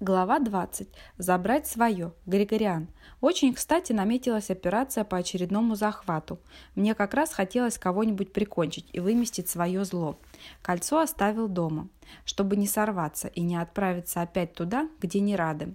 Глава 20. Забрать свое. Григориан. Очень кстати наметилась операция по очередному захвату. Мне как раз хотелось кого-нибудь прикончить и выместить свое зло. Кольцо оставил дома, чтобы не сорваться и не отправиться опять туда, где не рады.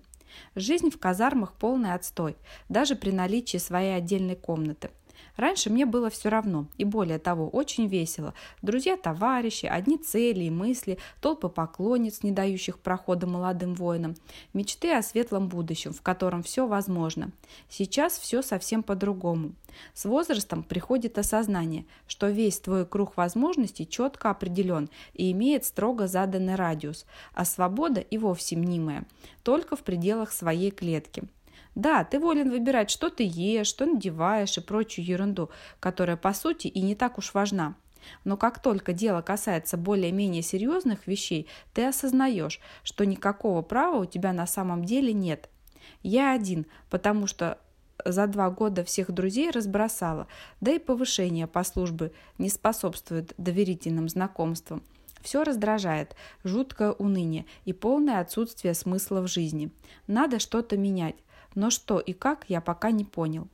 Жизнь в казармах полный отстой, даже при наличии своей отдельной комнаты – Раньше мне было все равно, и более того, очень весело. Друзья-товарищи, одни цели и мысли, толпы поклонниц, не дающих прохода молодым воинам, мечты о светлом будущем, в котором все возможно. Сейчас все совсем по-другому. С возрастом приходит осознание, что весь твой круг возможностей четко определен и имеет строго заданный радиус, а свобода и вовсе мнимая, только в пределах своей клетки. Да, ты волен выбирать, что ты ешь, что надеваешь и прочую ерунду, которая по сути и не так уж важна. Но как только дело касается более-менее серьезных вещей, ты осознаешь, что никакого права у тебя на самом деле нет. Я один, потому что за два года всех друзей разбросала, да и повышение по службе не способствует доверительным знакомствам. Все раздражает, жуткое уныние и полное отсутствие смысла в жизни. Надо что-то менять. Но что и как, я пока не понял.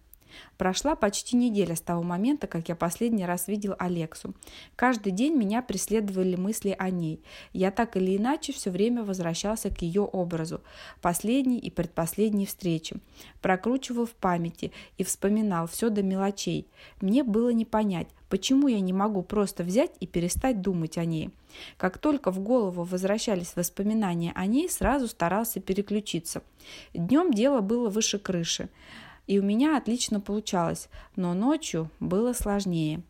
Прошла почти неделя с того момента, как я последний раз видел Алексу. Каждый день меня преследовали мысли о ней. Я так или иначе все время возвращался к ее образу. Последней и предпоследней встречи. Прокручивал в памяти и вспоминал все до мелочей. Мне было не понять, почему я не могу просто взять и перестать думать о ней. Как только в голову возвращались воспоминания о ней, сразу старался переключиться. Днем дело было выше крыши, и у меня отлично получалось, но ночью было сложнее.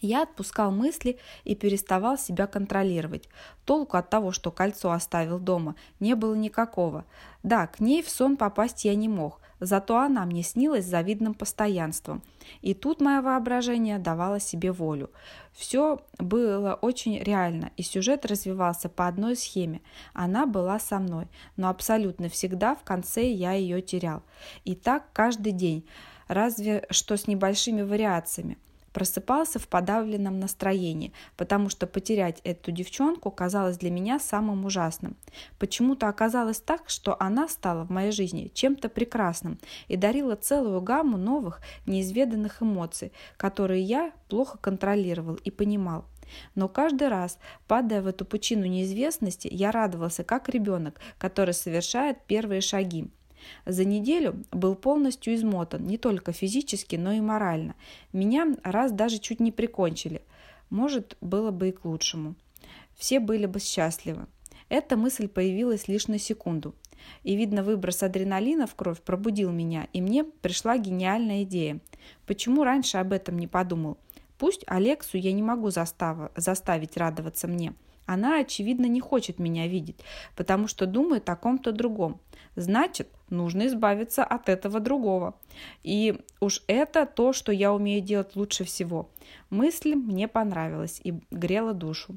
Я отпускал мысли и переставал себя контролировать. Толку от того, что кольцо оставил дома, не было никакого. Да, к ней в сон попасть я не мог, зато она мне снилась завидным постоянством. И тут мое воображение давало себе волю. Все было очень реально, и сюжет развивался по одной схеме. Она была со мной, но абсолютно всегда в конце я ее терял. И так каждый день, разве что с небольшими вариациями просыпался в подавленном настроении, потому что потерять эту девчонку казалось для меня самым ужасным. Почему-то оказалось так, что она стала в моей жизни чем-то прекрасным и дарила целую гамму новых, неизведанных эмоций, которые я плохо контролировал и понимал. Но каждый раз, падая в эту пучину неизвестности, я радовался как ребенок, который совершает первые шаги. За неделю был полностью измотан, не только физически, но и морально. Меня раз даже чуть не прикончили. Может, было бы и к лучшему. Все были бы счастливы. Эта мысль появилась лишь на секунду. И, видно, выброс адреналина в кровь пробудил меня, и мне пришла гениальная идея. Почему раньше об этом не подумал? Пусть Алексу я не могу застав... заставить радоваться мне. Она, очевидно, не хочет меня видеть, потому что думает о ком-то другом. Значит, нужно избавиться от этого другого. И уж это то, что я умею делать лучше всего. Мысль мне понравилась и грела душу.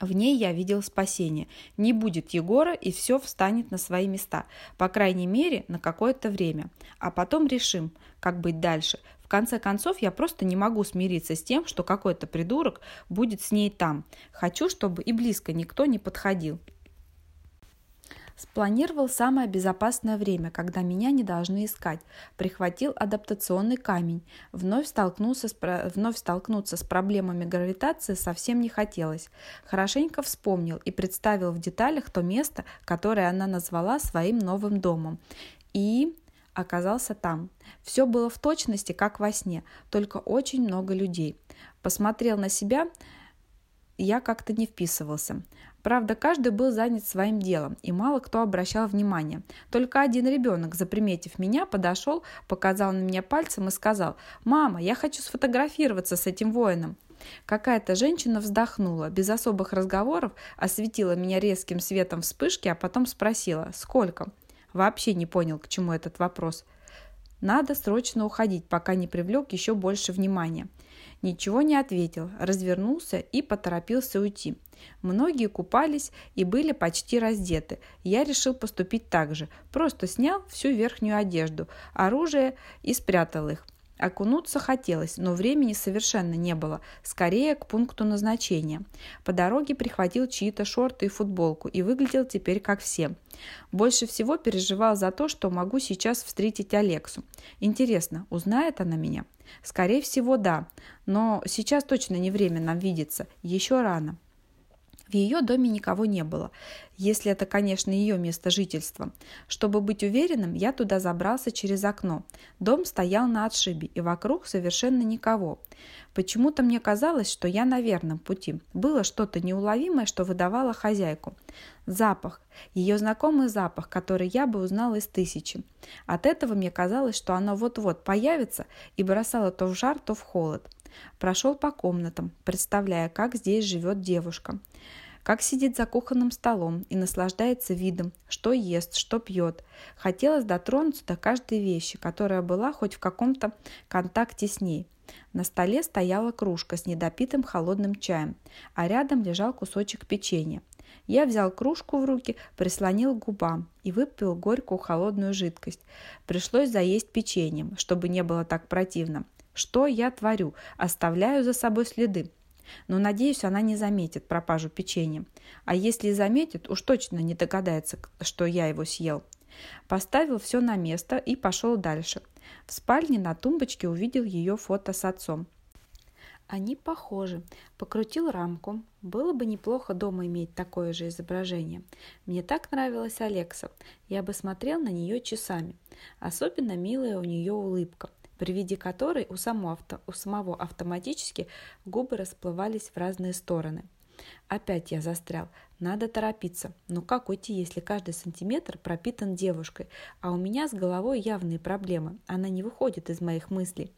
В ней я видел спасение. Не будет Егора, и все встанет на свои места. По крайней мере, на какое-то время. А потом решим, как быть дальше. В конце концов, я просто не могу смириться с тем, что какой-то придурок будет с ней там. Хочу, чтобы и близко никто не подходил. Спланировал самое безопасное время, когда меня не должны искать. Прихватил адаптационный камень. Вновь столкнулся с, вновь столкнуться с проблемами гравитации совсем не хотелось. Хорошенько вспомнил и представил в деталях то место, которое она назвала своим новым домом. И оказался там. Все было в точности, как во сне, только очень много людей. Посмотрел на себя, я как-то не вписывался. Правда, каждый был занят своим делом, и мало кто обращал внимание. Только один ребенок, заприметив меня, подошел, показал на меня пальцем и сказал «Мама, я хочу сфотографироваться с этим воином». Какая-то женщина вздохнула, без особых разговоров, осветила меня резким светом вспышки, а потом спросила «Сколько?». Вообще не понял, к чему этот вопрос. Надо срочно уходить, пока не привлек еще больше внимания. Ничего не ответил, развернулся и поторопился уйти. Многие купались и были почти раздеты. Я решил поступить так же. Просто снял всю верхнюю одежду, оружие и спрятал их. Окунуться хотелось, но времени совершенно не было, скорее к пункту назначения. По дороге прихватил чьи-то шорты и футболку и выглядел теперь как все. Больше всего переживал за то, что могу сейчас встретить Алексу. Интересно, узнает она меня? Скорее всего, да, но сейчас точно не время нам видеться, еще рано. В ее доме никого не было, если это, конечно, ее место жительства. Чтобы быть уверенным, я туда забрался через окно. Дом стоял на отшибе, и вокруг совершенно никого. Почему-то мне казалось, что я на верном пути. Было что-то неуловимое, что выдавало хозяйку. Запах. Ее знакомый запах, который я бы узнала из тысячи. От этого мне казалось, что оно вот-вот появится и бросало то в жар, то в холод. Прошел по комнатам, представляя, как здесь живет девушка как сидит за кухонным столом и наслаждается видом, что ест, что пьет. Хотелось дотронуться до каждой вещи, которая была хоть в каком-то контакте с ней. На столе стояла кружка с недопитым холодным чаем, а рядом лежал кусочек печенья. Я взял кружку в руки, прислонил к губам и выпил горькую холодную жидкость. Пришлось заесть печеньем, чтобы не было так противно. Что я творю? Оставляю за собой следы. Но, надеюсь, она не заметит пропажу печенья. А если заметит, уж точно не догадается, что я его съел. Поставил все на место и пошел дальше. В спальне на тумбочке увидел ее фото с отцом. Они похожи. Покрутил рамку. Было бы неплохо дома иметь такое же изображение. Мне так нравилась Алекса. Я бы смотрел на нее часами. Особенно милая у нее улыбка при виде которой у, самого, авто, у самого автоматически губы расплывались в разные стороны. Опять я застрял. Надо торопиться. Но как уйти, если каждый сантиметр пропитан девушкой, а у меня с головой явные проблемы. Она не выходит из моих мыслей.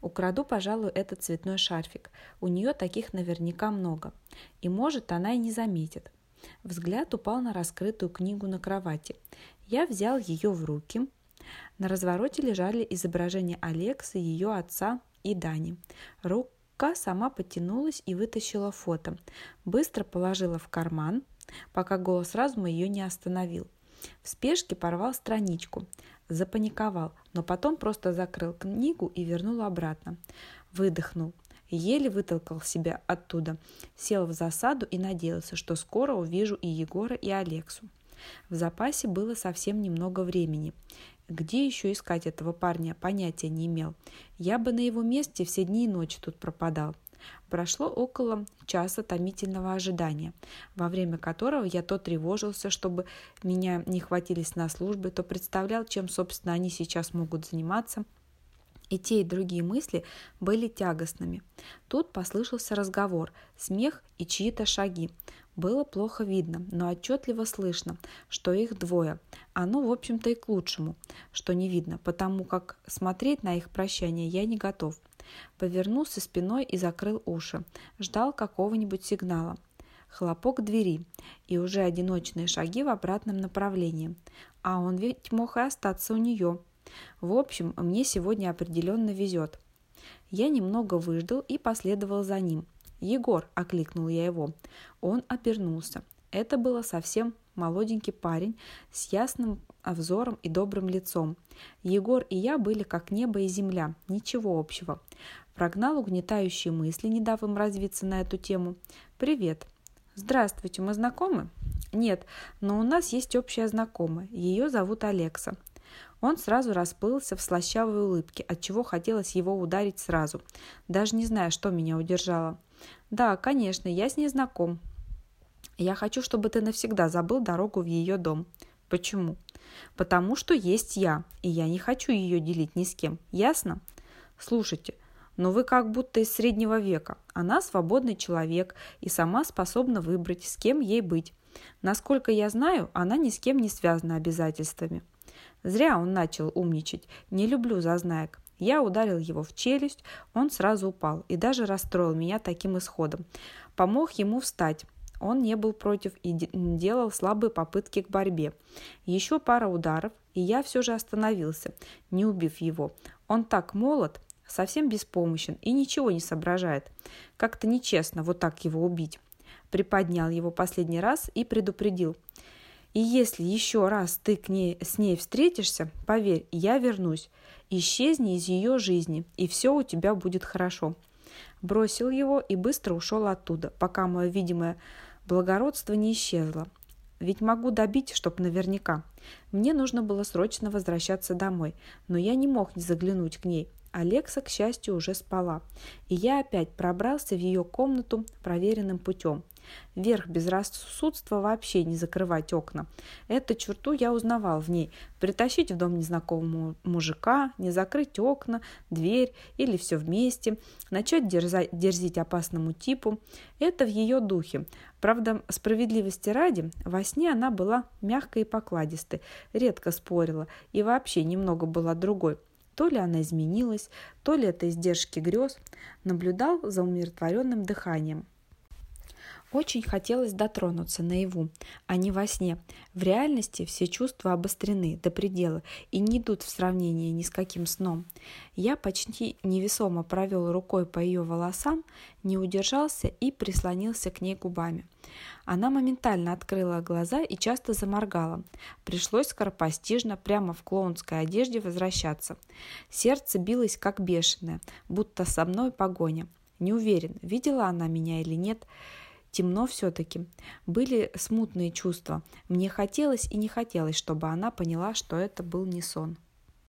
Украду, пожалуй, этот цветной шарфик. У нее таких наверняка много. И может, она и не заметит. Взгляд упал на раскрытую книгу на кровати. Я взял ее в руки, на развороте лежали изображения Алексы, ее отца и Дани. Рука сама потянулась и вытащила фото. Быстро положила в карман, пока голос разума ее не остановил. В спешке порвал страничку. Запаниковал, но потом просто закрыл книгу и вернул обратно. Выдохнул. Еле вытолкал себя оттуда. Сел в засаду и надеялся, что скоро увижу и Егора, и Алексу. В запасе было совсем немного времени. Где еще искать этого парня, понятия не имел. Я бы на его месте все дни и ночи тут пропадал. Прошло около часа томительного ожидания, во время которого я то тревожился, чтобы меня не хватились на службы, то представлял, чем, собственно, они сейчас могут заниматься – и те, и другие мысли были тягостными. Тут послышался разговор, смех и чьи-то шаги. Было плохо видно, но отчетливо слышно, что их двое. Оно, в общем-то, и к лучшему, что не видно, потому как смотреть на их прощание я не готов. Повернулся спиной и закрыл уши. Ждал какого-нибудь сигнала. Хлопок двери и уже одиночные шаги в обратном направлении. А он ведь мог и остаться у нее. В общем, мне сегодня определенно везет. Я немного выждал и последовал за ним – «Егор!» – окликнул я его. Он обернулся. Это было совсем молоденький парень с ясным взором и добрым лицом. Егор и я были как небо и земля, ничего общего. Прогнал угнетающие мысли, не дав им развиться на эту тему. «Привет!» «Здравствуйте, мы знакомы?» «Нет, но у нас есть общая знакомая. Ее зовут Алекса». Он сразу расплылся в слащавой улыбке, отчего хотелось его ударить сразу, даже не зная, что меня удержало. «Да, конечно, я с ней знаком. Я хочу, чтобы ты навсегда забыл дорогу в ее дом». «Почему?» «Потому что есть я, и я не хочу ее делить ни с кем. Ясно?» «Слушайте, но вы как будто из среднего века. Она свободный человек и сама способна выбрать, с кем ей быть. Насколько я знаю, она ни с кем не связана обязательствами. Зря он начал умничать. Не люблю зазнаек. Я ударил его в челюсть, он сразу упал и даже расстроил меня таким исходом. Помог ему встать. Он не был против и делал слабые попытки к борьбе. Еще пара ударов, и я все же остановился, не убив его. Он так молод, совсем беспомощен и ничего не соображает. Как-то нечестно вот так его убить. Приподнял его последний раз и предупредил. И если еще раз ты к ней, с ней встретишься, поверь, я вернусь. Исчезни из ее жизни, и все у тебя будет хорошо. Бросил его и быстро ушел оттуда, пока мое видимое благородство не исчезло. Ведь могу добить, чтоб наверняка. Мне нужно было срочно возвращаться домой, но я не мог не заглянуть к ней. Алекса, к счастью, уже спала, и я опять пробрался в ее комнату проверенным путем. Верх безрассудства вообще не закрывать окна. Эту черту я узнавал в ней. Притащить в дом незнакомого мужика, не закрыть окна, дверь или все вместе, начать дерзать, дерзить опасному типу. Это в ее духе. Правда, справедливости ради, во сне она была мягкой и покладистой, редко спорила и вообще немного была другой. То ли она изменилась, то ли это издержки грез, наблюдал за умиротворенным дыханием. Очень хотелось дотронуться наяву, а не во сне. В реальности все чувства обострены до предела и не идут в сравнении ни с каким сном. Я почти невесомо провел рукой по ее волосам, не удержался и прислонился к ней губами. Она моментально открыла глаза и часто заморгала. Пришлось скоропостижно прямо в клоунской одежде возвращаться. Сердце билось как бешеное, будто со мной погоня. Не уверен, видела она меня или нет. Темно все-таки. Были смутные чувства. Мне хотелось и не хотелось, чтобы она поняла, что это был не сон.